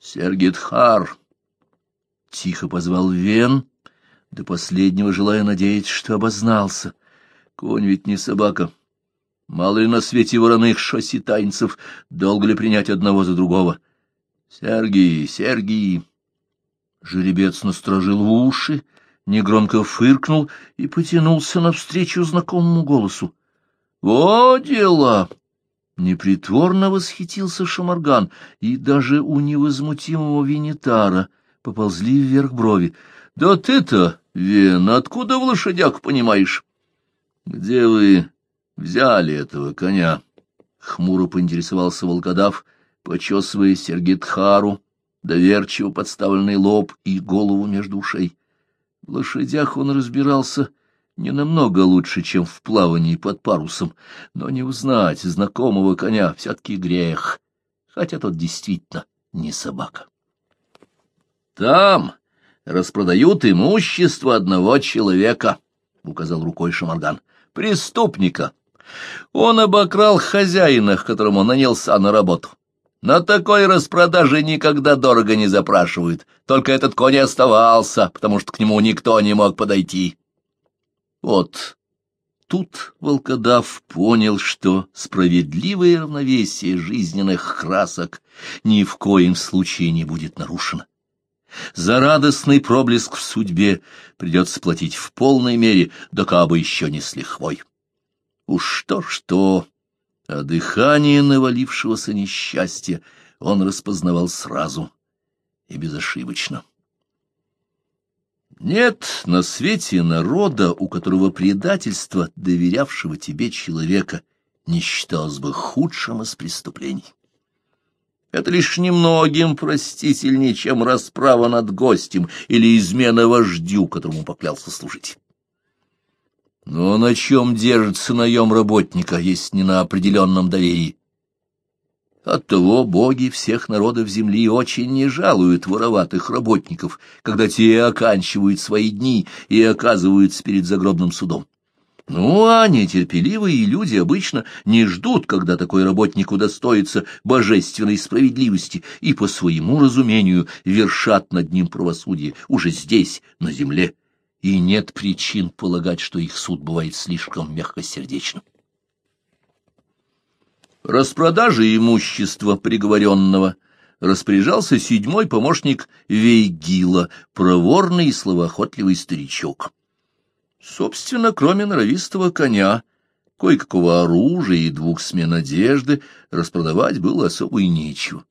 Сергитхар! — тихо позвал Вен, до последнего желая надеяться, что обознался. Конь ведь не собака. Мало ли на свете вороных шосситайнцев, долго ли принять одного за другого? Сергий, Сергий! Жеребец насторожил уши, негромко фыркнул и потянулся навстречу знакомому голосу. — Во дела! Непритворно восхитился Шамарган, и даже у невозмутимого Винитара поползли вверх брови. — Да ты-то, Вен, откуда в лошадях понимаешь? — Где вы взяли этого коня? — хмуро поинтересовался волкодав, почесывая Сергитхару, доверчиво подставленный лоб и голову между ушей. В лошадях он разбирался не намного лучше, чем в плавании под парусом, но не узнать знакомого коня все-таки грех, хотя тот действительно не собака. Там распродают имущество одного человека, — указал рукой Шамарган, — преступника. Он обокрал хозяина, к которому нанялся на работу. На такой распродаже никогда дорого не запрашивают, только этот конь оставался, потому что к нему никто не мог подойти. Вот тут волкодав понял, что справедливое равновесие жизненных красок ни в коем случае не будет нарушено. За радостный проблеск в судьбе придется платить в полной мере, да кабы еще не с лихвой. Уж что-что, а дыхание навалившегося несчастья он распознавал сразу и безошибочно. Нет на свете народа, у которого предательство доверявшего тебе человека не считалось бы худшим из преступлений. Это лишь немногим простительнее, чем расправа над гостем или измена вождю, которому поклялся служить. Но на чем держится наем работника, если не на определенном доверии? Оттого боги всех народов земли очень не жалуют вороватых работников, когда те оканчивают свои дни и оказываются перед загробным судом. Ну, а нетерпеливые люди обычно не ждут, когда такой работник удостоится божественной справедливости, и по своему разумению вершат над ним правосудие уже здесь, на земле, и нет причин полагать, что их суд бывает слишком мягкосердечным распродажи имущества приговоренного распоряжался седьмой помощник Вейгила, проворный и словоохотливый старичок. Собственно, кроме норовистого коня, кое-какого оружия и двух смен одежды, распродавать было особо и нечего.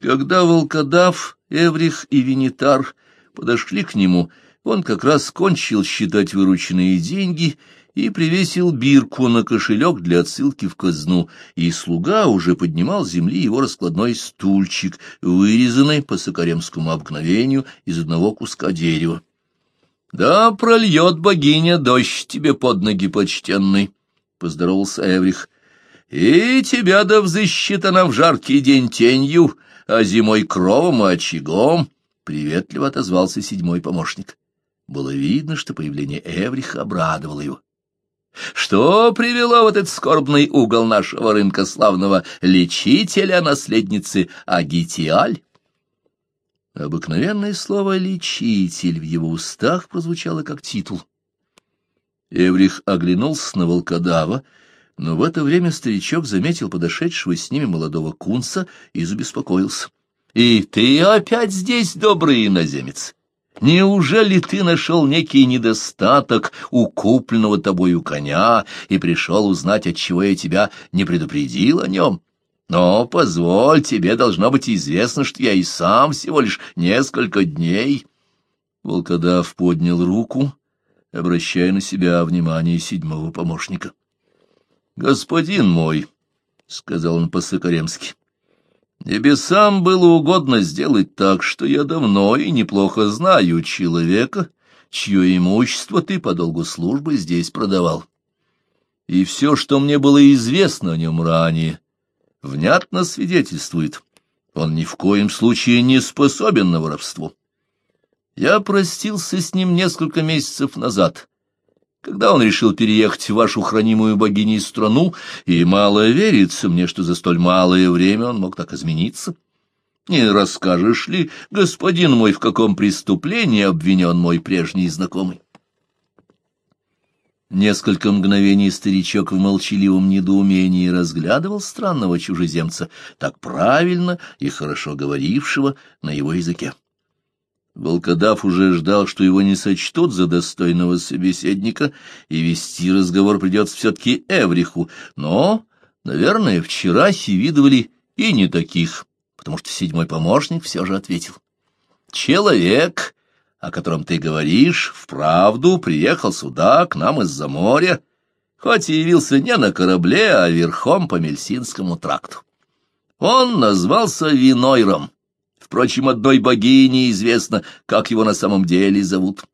Когда волкодав, Эврих и Винитар подошли к нему, он как раз кончил считать вырученные деньги и привесил бирку на кошелек для отсылки в казну, и слуга уже поднимал с земли его раскладной стульчик, вырезанный по сокаремскому обыкновению из одного куска дерева. — Да прольет богиня дождь тебе под ноги, почтенный, — поздоровался Эврих. — И тебя да взыщет она в жаркий день тенью, а зимой кровом и очагом, — приветливо отозвался седьмой помощник. Было видно, что появление Эвриха обрадовало его. Что привело в этот скорбный угол нашего рынка славного лечителя наследницы Агитиаль? Обыкновенное слово «лечитель» в его устах прозвучало как титул. Эврих оглянулся на волкодава, но в это время старичок заметил подошедшего с ними молодого кунца и забеспокоился. — И ты опять здесь, добрый иноземец? Неужели ты нашел некий недостаток у купленного тобою коня и пришел узнать, отчего я тебя не предупредил о нем? Но, позволь, тебе должно быть известно, что я и сам всего лишь несколько дней. Волкодав поднял руку, обращая на себя внимание седьмого помощника. — Господин мой, — сказал он по-сокаремски, Небесам было угодно сделать так, что я давно и неплохо знаю человека, чье имущество ты по долгу службы здесь продавал. И все, что мне было известно о нем ранее, внятно свидетельствует, он ни в коем случае не способен на воровство. Я простился с ним несколько месяцев назад, когда он решил переехать в вашу хранимую богиней страну, и мало верится мне, что за столь малое время он мог так измениться. Не расскажешь ли, господин мой, в каком преступлении обвинен мой прежний знакомый? Несколько мгновений старичок в молчаливом недоумении разглядывал странного чужеземца, так правильно и хорошо говорившего на его языке. Волкодав уже ждал, что его не сочтут за достойного собеседника, и вести разговор придется все-таки Эвриху, но, наверное, вчера видывали и не таких потому что седьмой помощник все же ответил. «Человек, о котором ты говоришь, вправду приехал сюда, к нам из-за моря, хоть и явился не на корабле, а верхом по Мельсинскому тракту. Он назвался Винойром. Впрочем, одной богине известно, как его на самом деле зовут».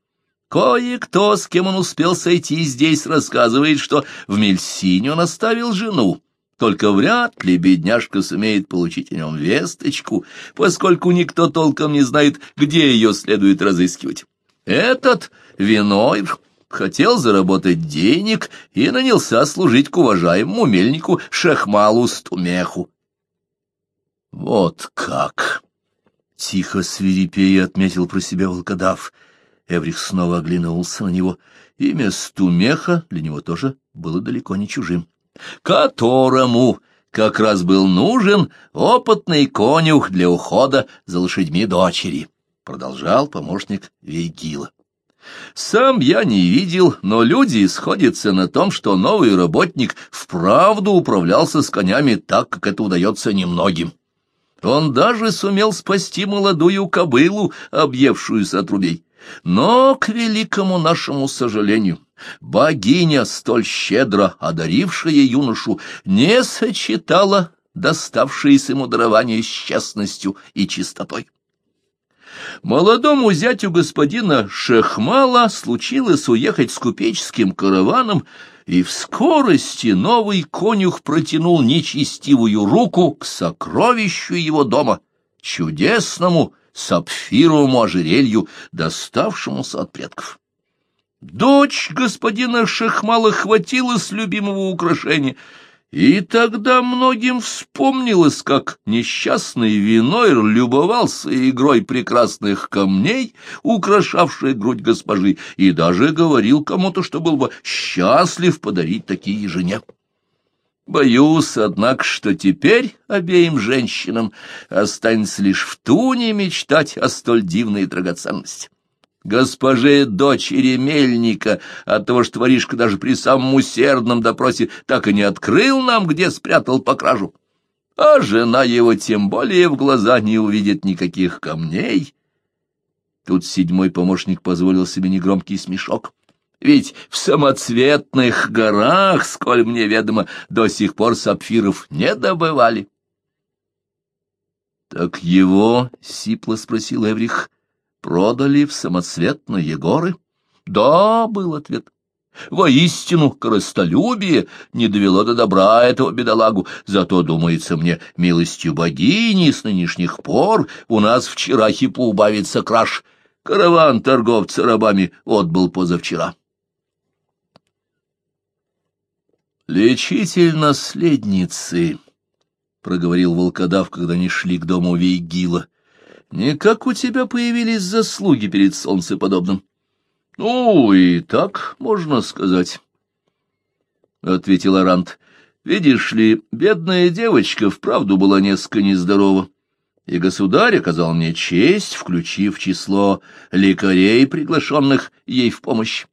Кое-кто, с кем он успел сойти здесь, рассказывает, что в Мельсине он оставил жену, только вряд ли бедняжка сумеет получить о нем весточку, поскольку никто толком не знает, где ее следует разыскивать. Этот Винойр хотел заработать денег и нанялся служить к уважаемому мельнику Шахмалу Стумеху. «Вот как!» — тихо свирепея отметил про себя волкодав. Эврих снова оглянулся на него. Имя Стумеха для него тоже было далеко не чужим которому как раз был нужен опытный конюх для ухода за лошадьми дочери, продолжал помощник Вейгила. Сам я не видел, но люди сходятся на том, что новый работник вправду управлялся с конями так, как это удается немногим. Он даже сумел спасти молодую кобылу, объевшуюся отрубей. Но, к великому нашему сожалению, богиня, столь щедро одарившая юношу, не сочетала доставшееся ему дарование с честностью и чистотой. Молодому зятю господина Шехмала случилось уехать с купеческим караваном, и в скорости новый конюх протянул нечестивую руку к сокровищу его дома, чудесному сапфировому ожерелью, доставшемуся от предков. Дочь господина Шахмала хватила с любимого украшения, и тогда многим вспомнилось, как несчастный Винойр любовался игрой прекрасных камней, украшавшей грудь госпожи, и даже говорил кому-то, что был бы счастлив подарить такие жене. Боюсь, однако, что теперь обеим женщинам останется лишь в туне мечтать о столь дивной драгоценности. Госпоже дочери мельника от того, что воришка даже при самом усердном допросе так и не открыл нам, где спрятал покражу. А жена его тем более в глаза не увидит никаких камней. Тут седьмой помощник позволил себе негромкий смешок. Ведь в самоцветных горах, сколь мне ведомо, до сих пор сапфиров не добывали. — Так его, — сипло спросил Эврих, — продали в самоцветные горы? — Да, — был ответ. Воистину, коростолюбие не довело до добра этого бедолагу, зато, думается мне, милостью богини с нынешних пор у нас вчера хипу убавится краж. Караван торговца рабами отбыл позавчера. «Лечитель наследницы», — проговорил волкодав, когда они шли к дому Вейгила. «Не как у тебя появились заслуги перед солнцеподобным?» «Ну, и так можно сказать», — ответил Арант. «Видишь ли, бедная девочка вправду была несколько нездорова, и государь оказал мне честь, включив число лекарей, приглашенных ей в помощь.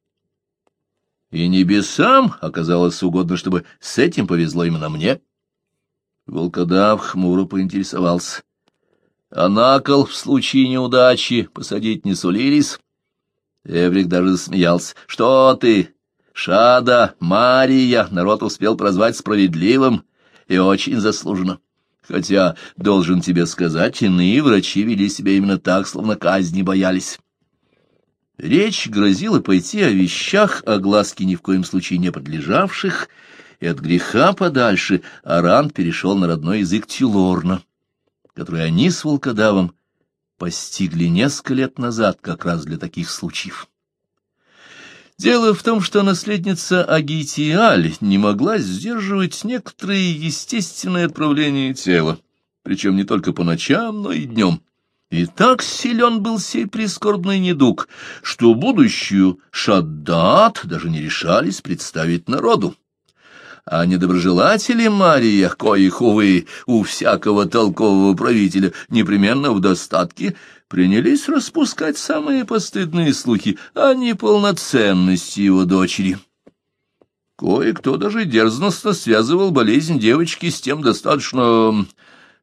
И небесам оказалось угодно, чтобы с этим повезло именно мне. Волкодав хмуро поинтересовался. А на кол в случае неудачи посадить не сулились? Эврик даже засмеялся. Что ты, Шада, Мария, народ успел прозвать справедливым и очень заслуженно. Хотя, должен тебе сказать, иные врачи вели себя именно так, словно казни боялись. Речь грозила пойти о вещах, о глазке ни в коем случае не подлежавших, и от греха подальше Аран перешел на родной язык Тюлорна, который они с волкодавом постигли несколько лет назад как раз для таких случаев. Дело в том, что наследница Агитиаль не могла сдерживать некоторые естественные отправления тела, причем не только по ночам, но и днем. И так силен был сей прискорбный недуг, что будущую Шаддат даже не решались представить народу. А недоброжелатели Мария, коих, увы, у всякого толкового правителя непременно в достатке, принялись распускать самые постыдные слухи о неполноценности его дочери. Кое-кто даже дерзностно связывал болезнь девочки с тем достаточно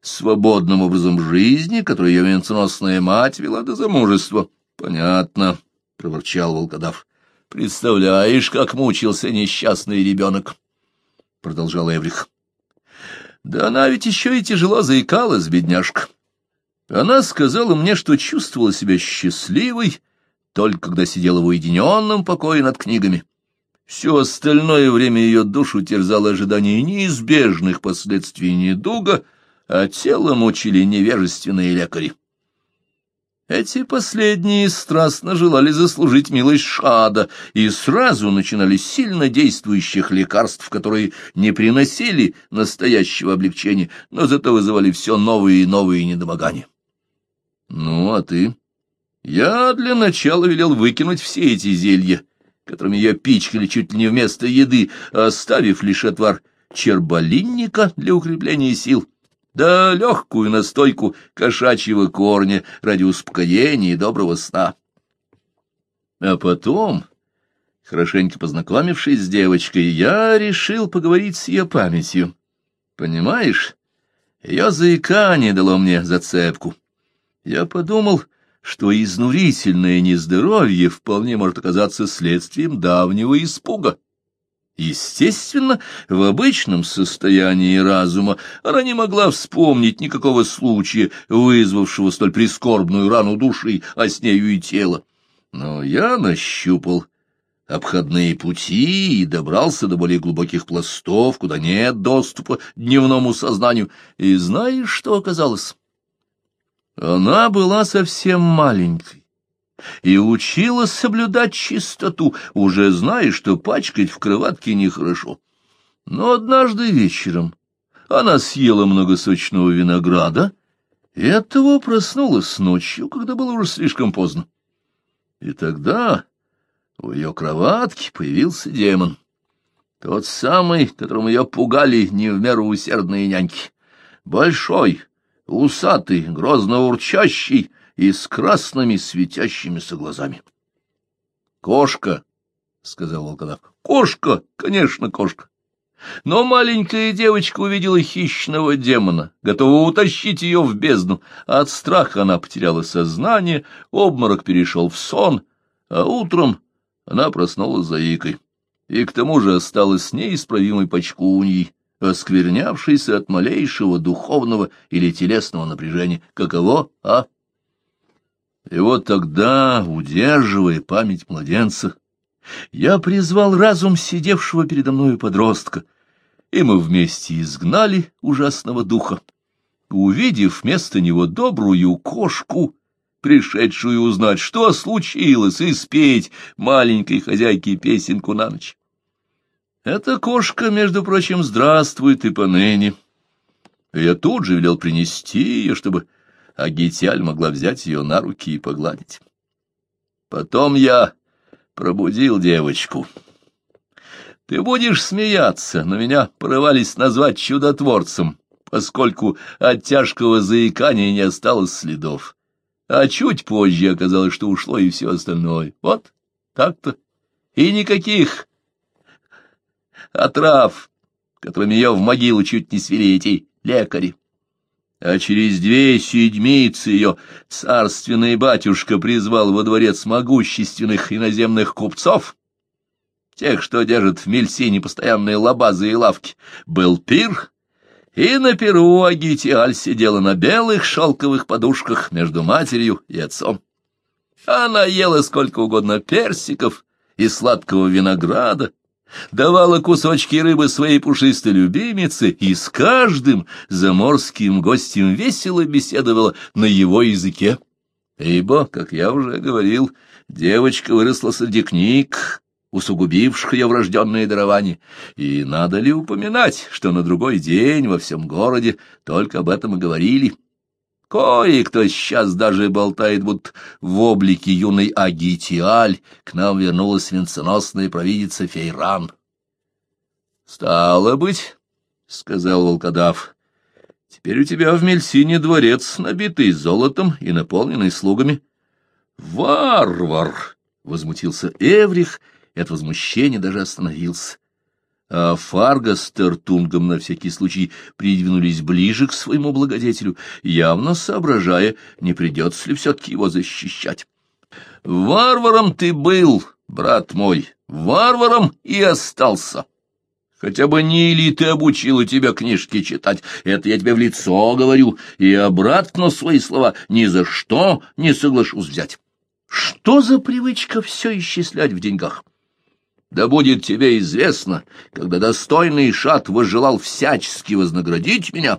свободным образом жизни, который ее венценосная мать вела до замужества. — Понятно, — проворчал волкодав. — Представляешь, как мучился несчастный ребенок, — продолжал Эврих. — Да она ведь еще и тяжело заикалась, бедняжка. Она сказала мне, что чувствовала себя счастливой, только когда сидела в уединенном покое над книгами. Все остальное время ее душу терзало ожидание неизбежных последствий недуга, а тело мучили невежественные лекари. Эти последние страстно желали заслужить милость Шада и сразу начинали сильно действующих лекарств, которые не приносили настоящего облегчения, но зато вызывали все новые и новые недомогания. Ну, а ты? Я для начала велел выкинуть все эти зелья, которыми ее пичкали чуть ли не вместо еды, оставив лишь отвар черболинника для укрепления сил, да легкую настойку кошачьего корня ради успокоения и доброго сна. А потом, хорошенько познакомившись с девочкой, я решил поговорить с ее памятью. Понимаешь, ее заикание дало мне зацепку. Я подумал, что изнурительное нездоровье вполне может оказаться следствием давнего испуга. Естественно, в обычном состоянии разума она не могла вспомнить никакого случая, вызвавшего столь прискорбную рану души, а с нею и тела. Но я нащупал обходные пути и добрался до более глубоких пластов, куда нет доступа дневному сознанию. И знаешь, что оказалось? Она была совсем маленькой и училась соблюдать чистоту, уже зная, что пачкать в кроватке нехорошо. Но однажды вечером она съела много сочного винограда и оттого проснулась ночью, когда было уже слишком поздно. И тогда у ее кроватки появился демон. Тот самый, которым ее пугали не в меру усердные няньки. Большой, усатый, грозно урчащий и с красными светящимися глазами. — Кошка, — сказал волкодав. — Кошка, конечно, кошка. Но маленькая девочка увидела хищного демона, готова утащить ее в бездну. От страха она потеряла сознание, обморок перешел в сон, а утром она проснулась заикой. И к тому же осталась неисправимой почкуньей осквернявшийся от малейшего духовного или телесного напряжения. Каково, а? И вот тогда, удерживая память младенца, я призвал разум сидевшего передо мною подростка, и мы вместе изгнали ужасного духа, увидев вместо него добрую кошку, пришедшую узнать, что случилось, и спеть маленькой хозяйке песенку на ночь. Эта кошка, между прочим, здравствует и поныне. Я тут же велел принести ее, чтобы Агитяль могла взять ее на руки и погладить. Потом я пробудил девочку. Ты будешь смеяться, но меня порывались назвать чудотворцем, поскольку от тяжкого заикания не осталось следов. А чуть позже оказалось, что ушло и все остальное. Вот так-то. И никаких отрав, которыми ее в могилу чуть не свели эти лекари. А через две седмицы ее царственный батюшка призвал во дворец могущественных иноземных купцов, тех, что держат в Мельсине постоянные лабазы и лавки. Был пир, и на перу Агитиаль сидела на белых шелковых подушках между матерью и отцом. Она ела сколько угодно персиков и сладкого винограда, давала кусочки рыбы своей пушистой любимице и с каждым заморским гостем весело беседовала на его языке. Ибо, как я уже говорил, девочка выросла среди книг, усугубивших ее врожденные дарования. И надо ли упоминать, что на другой день во всем городе только об этом и говорили? Кое-кто сейчас даже болтает, будто в облике юной Агитиаль к нам вернулась венценосная провидица Фейран. — Стало быть, — сказал волкодав, — теперь у тебя в Мельсине дворец, набитый золотом и наполненный слугами. — Варвар! — возмутился Эврих, и от возмущения даже остановился а Фарго с Тертунгом на всякий случай придвинулись ближе к своему благодетелю, явно соображая, не придется ли все-таки его защищать. «Варваром ты был, брат мой, варваром и остался. Хотя бы не или ты обучила тебя книжки читать, это я тебе в лицо говорю, и обратно свои слова ни за что не соглашусь взять. Что за привычка все исчислять в деньгах?» Да будет тебе известно, когда достойный шат возжелал всячески вознаградить меня,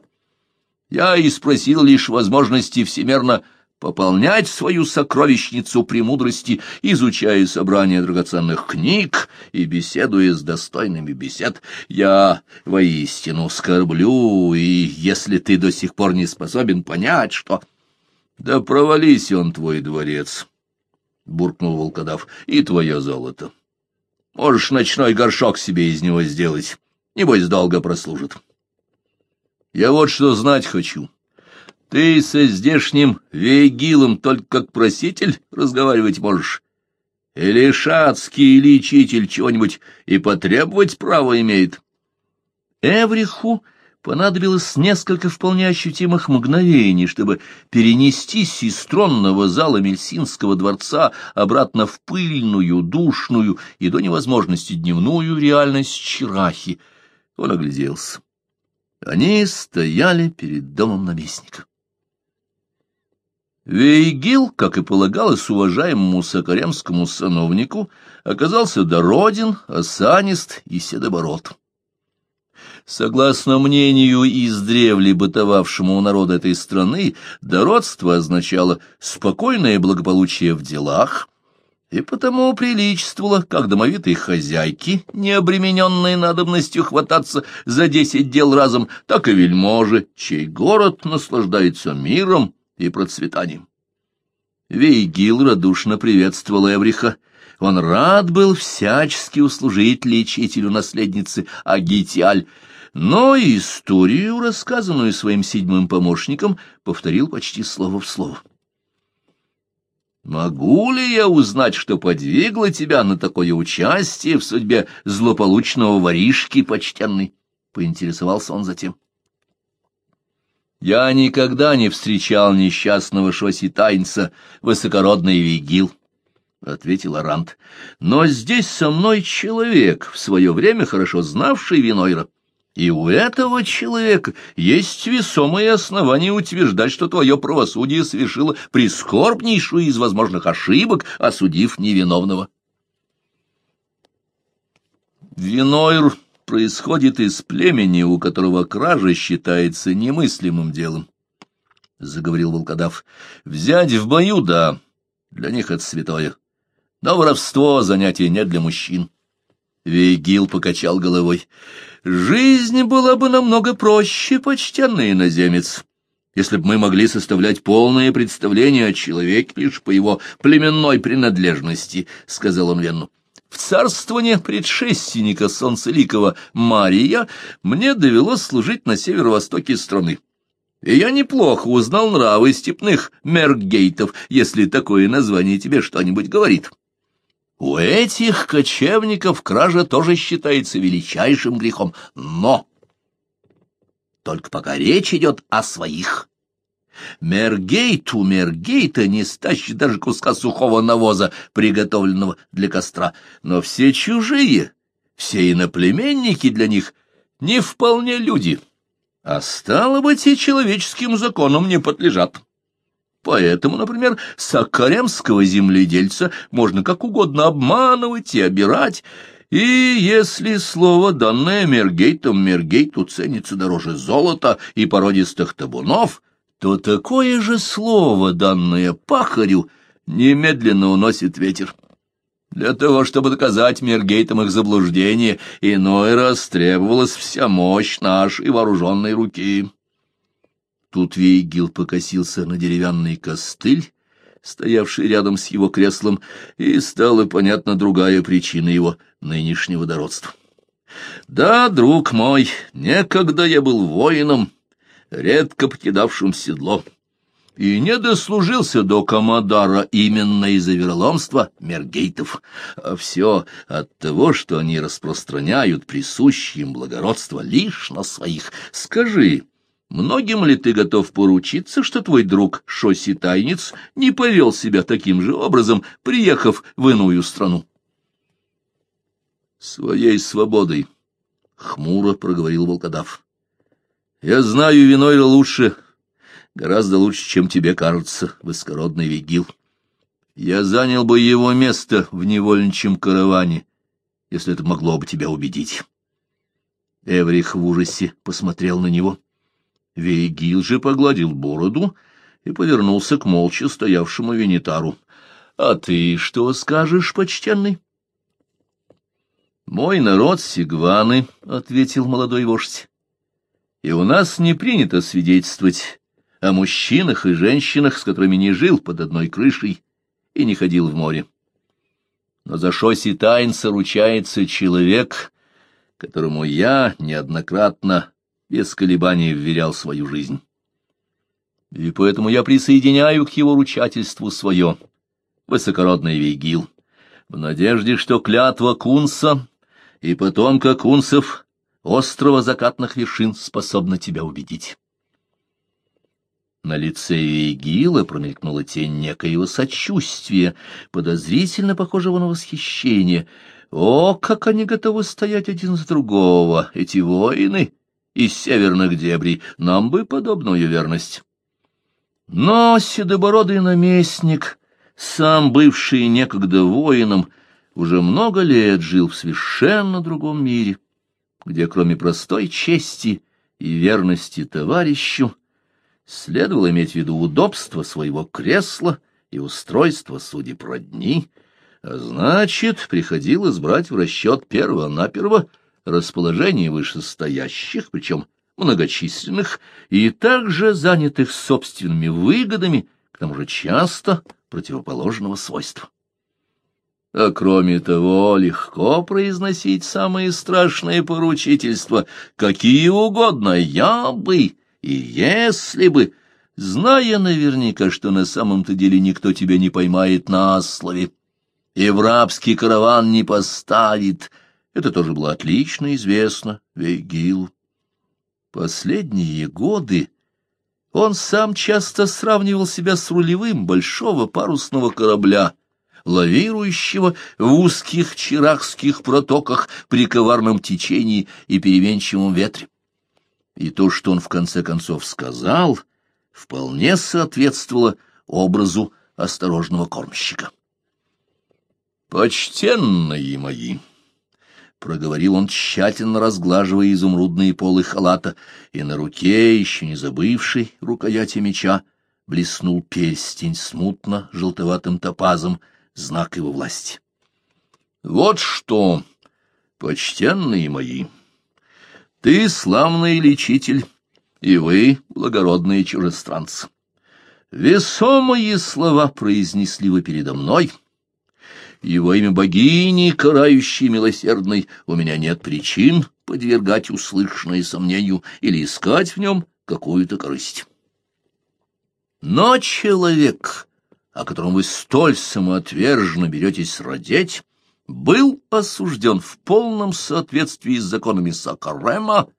я и спросил лишь возможности всемерно пополнять свою сокровищницу премудрости, изучая собрание драгоценных книг и беседуя с достойными бесед. Я воистину скорблю, и если ты до сих пор не способен понять, что... — Да провались он, твой дворец, — буркнул волкодав, — и твое золото. Можешь ночной горшок себе из него сделать. Небось, долго прослужит. Я вот что знать хочу. Ты со здешним вейгилом только как проситель разговаривать можешь? Или шацкий лечитель чего-нибудь и потребовать право имеет? Эвриху Понадобилось несколько вполне ощутимых мгновений, чтобы перенестись из тронного зала Мельсинского дворца обратно в пыльную, душную и до невозможности дневную реальность Чирахи. Он огляделся. Они стояли перед домом наместника. Вейгил, как и полагалось уважаемому сокаремскому сановнику, оказался дороден, осанист и седобород. Согласно мнению издревле бытовавшему у народа этой страны, дородство означало спокойное благополучие в делах, и потому приличествовало как домовитой хозяйки, не обремененной надобностью хвататься за десять дел разом, так и вельможи, чей город наслаждается миром и процветанием. Вейгил радушно приветствовал Эвриха. Он рад был всячески услужить лечителю наследницы Агитиаль, но историю, рассказанную своим седьмым помощником, повторил почти слово в слово. «Могу ли я узнать, что подвигло тебя на такое участие в судьбе злополучного воришки почтенный?» — поинтересовался он затем. «Я никогда не встречал несчастного шоситайнца, высокородный вигил», — ответил Арант. «Но здесь со мной человек, в свое время хорошо знавший Винойра. И у этого человека есть весомые основания утверждать, что твое правосудие совершило прискорбнейшую из возможных ошибок, осудив невиновного. Винойр происходит из племени, у которого кража считается немыслимым делом, — заговорил волкодав. — Взять в бою, да, для них это святое. Но воровство — занятие не для мужчин. Вейгил покачал головой. Жизнь была бы намного проще, почтенный иноземец, если бы мы могли составлять полное представление о человеке лишь по его племенной принадлежности, — сказал он Венну. В царствование предшественника Солнцеликова Мария мне довелось служить на северо-востоке страны. И я неплохо узнал нравы степных мергейтов, если такое название тебе что-нибудь говорит. У этих кочевников кража тоже считается величайшим грехом, но только пока речь идет о своих. Мергейт у Мергейта не стащит даже куска сухого навоза, приготовленного для костра, но все чужие, все иноплеменники для них не вполне люди, а стало быть и человеческим законам не подлежат. Поэтому, например, сакаремского земледельца можно как угодно обманывать и обирать, и если слово, данное Мергейтом Мергейту, ценится дороже золота и породистых табунов, то такое же слово, данное пахарю, немедленно уносит ветер. Для того, чтобы доказать Мергейтам их заблуждение, иной раз требовалась вся мощь нашей вооруженной руки. Тут Вейгил покосился на деревянный костыль, стоявший рядом с его креслом, и стала понятна другая причина его нынешнего дородства. «Да, друг мой, некогда я был воином, редко покидавшим седло» и не дослужился до комодара именно из-за вероломства мергейтов, а все от того, что они распространяют присущие благородство лишь на своих. Скажи, многим ли ты готов поручиться, что твой друг Шоси Тайниц не повел себя таким же образом, приехав в иную страну? Своей свободой, — хмуро проговорил волкодав. Я знаю виной лучше, гораздо лучше, чем тебе кажется, высокородный Вигил. Я занял бы его место в невольничьем караване, если это могло бы тебя убедить. Эврих в ужасе посмотрел на него. Вейгил же погладил бороду и повернулся к молча стоявшему Венитару. — А ты что скажешь, почтенный? — Мой народ — сигваны, — ответил молодой вождь. — И у нас не принято свидетельствовать о мужчинах и женщинах, с которыми не жил под одной крышей и не ходил в море. Но за Шоси Тайнса ручается человек, которому я неоднократно без колебаний вверял свою жизнь. И поэтому я присоединяю к его ручательству свое, высокородный Вейгил, в надежде, что клятва Кунса и потомка Кунсов острова закатных вершин способна тебя убедить. На лице Вейгила промелькнула тень некоего сочувствия, подозрительно похожего на восхищение. О, как они готовы стоять один за другого, эти воины из северных дебрей, нам бы подобную верность. Но седобородый наместник, сам бывший некогда воином, уже много лет жил в совершенно другом мире, где кроме простой чести и верности товарищу, следовало иметь в виду удобство своего кресла и устройство судеб родни, а значит, приходилось брать в расчет перво-наперво расположение вышестоящих, причем многочисленных, и также занятых собственными выгодами, к тому же часто противоположного свойства. А кроме того, легко произносить самые страшные поручительства, какие угодно, я бы и если бы, зная наверняка, что на самом-то деле никто тебя не поймает на слове, и в рабский караван не поставит, это тоже было отлично известно Вейгилу. Последние годы он сам часто сравнивал себя с рулевым большого парусного корабля, лавирующего в узких чирахских протоках при коварном течении и переменчивом ветре и то, что он в конце концов сказал, вполне соответствовало образу осторожного кормщика. «Почтенные мои!» — проговорил он, тщательно разглаживая изумрудные полы халата, и на руке, еще не забывший рукояти меча, блеснул перстень смутно желтоватым топазом, знак его власти. «Вот что, почтенные мои!» Ты славный лечитель, и вы благородные чужестранцы. Весомые слова произнесли вы передо мной, во имя богини, карающей милосердной, у меня нет причин подвергать услышанное сомнению или искать в нем какую-то корысть. Но человек, о котором вы столь самоотверженно беретесь родить, был осужден в полном соответствии с законами Сакарема,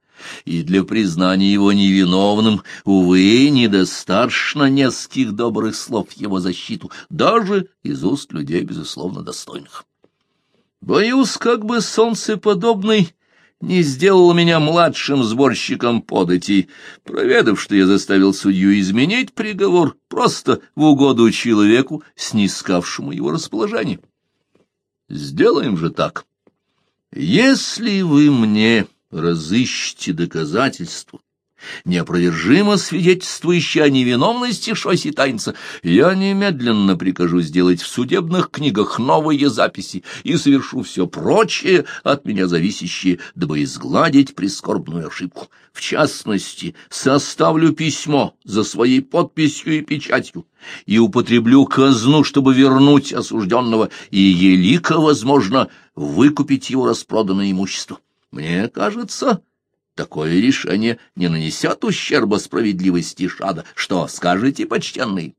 и для признания его невиновным, увы, недостаточно нескольких добрых слов его защиту, даже из уст людей, безусловно, достойных. Боюсь, как бы солнцеподобный не сделал меня младшим сборщиком податей, проведав, что я заставил судью изменить приговор просто в угоду человеку, снискавшему его расположение. Сделаем же так. Если вы мне разыщете доказательства, неопровержимо свидетельствующие о невиновности Шоси Тайнца, я немедленно прикажу сделать в судебных книгах новые записи и совершу все прочее от меня зависящее, дабы изгладить прискорбную ошибку. В частности, составлю письмо за своей подписью и печатью и употреблю казну, чтобы вернуть осужденного и, елико, возможно, выкупить его распроданное имущество. Мне кажется, такое решение не нанесет ущерба справедливости Шада. Что скажете, почтенный?